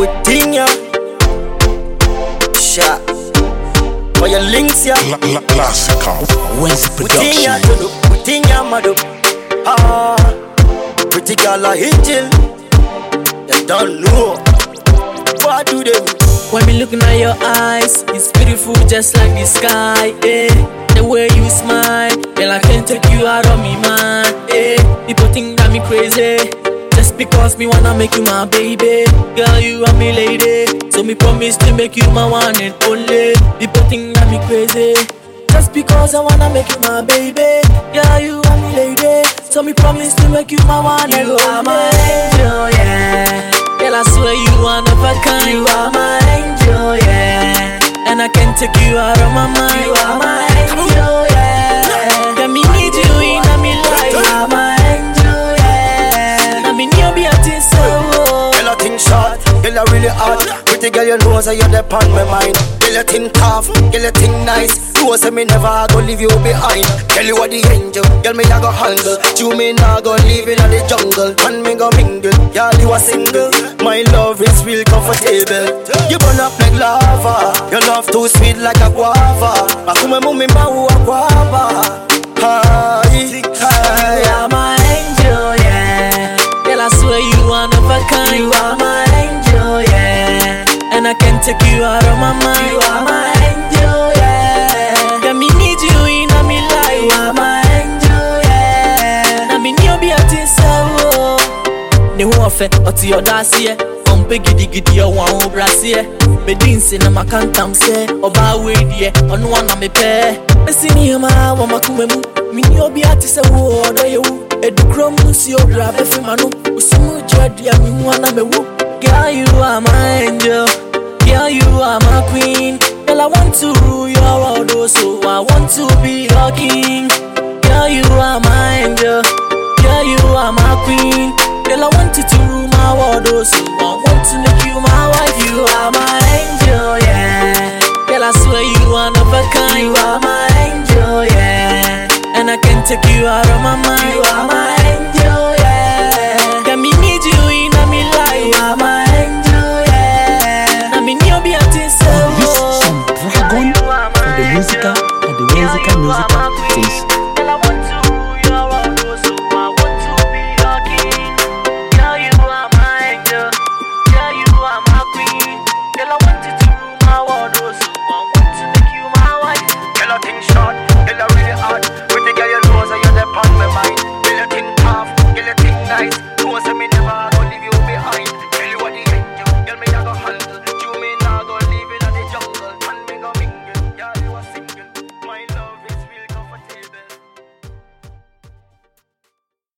with Tinya. Shot. For your links, yeah. La, la, classical. When's With Tinya, production? to do. With Tinya, madu. Ah. Pretty girl, a angel. You don't know. What do them? When me looking at your eyes, it's beautiful just like the sky. Eh. The way you smile, girl, I can't take you out of me mind. Eh. People think that me crazy. Just because me wanna make you my baby, girl, you are me lady. So me promise to make you my one and only. People think that me crazy. Just because I wanna make you my baby, girl, you are me lady. So me promise to make you my one and only. You are my angel, yeah. Girl, I swear you one of a kind. You are my angel, yeah. And I can't take you out of my mind. You are my angel, I really hot. Pretty girl, you know so you're the my mind. Girl, you think tough, girl, you think nice. You say me never go leave you behind. Girl, you are the angel, girl, me a go handle. You me nah go leave in the jungle, and me go mingle. Girl, you are single. My love is real comfortable. You burn up like lava. Your love too sweet like a guava. Akume mumi mau a guava. Hi, Ne ho ɔfɛ ɔte ɔdɔ aseɛ ɔmpɛ gidigidi ɔwɔ ahobra aseɛ medi nse na maka ntam sɛ ɔbaa wei deɛ ɔno ana mepɛ mɛsi nneɛma wɔ makoma mu menni obi ate sɛ wo ɔdɔ yɛ wo ɛdukurom no si owura bɛfi ma no dua me ho ana mawu Girl, you are my angel. Girl, you are my queen. Girl, I want to rule your world, oh, so I want to be your king. Girl, you are my angel. Girl, you are my queen. Girl, I want you to rule my world, oh I want to make you my wife. You are my angel, yeah. Girl, I swear you are of a kind. You are my angel, yeah. And I can't take you out of my mind. You are my angel, yeah. Got me meet you in a me. You are my angel, yeah. Some dragon for the musical and the musical musical.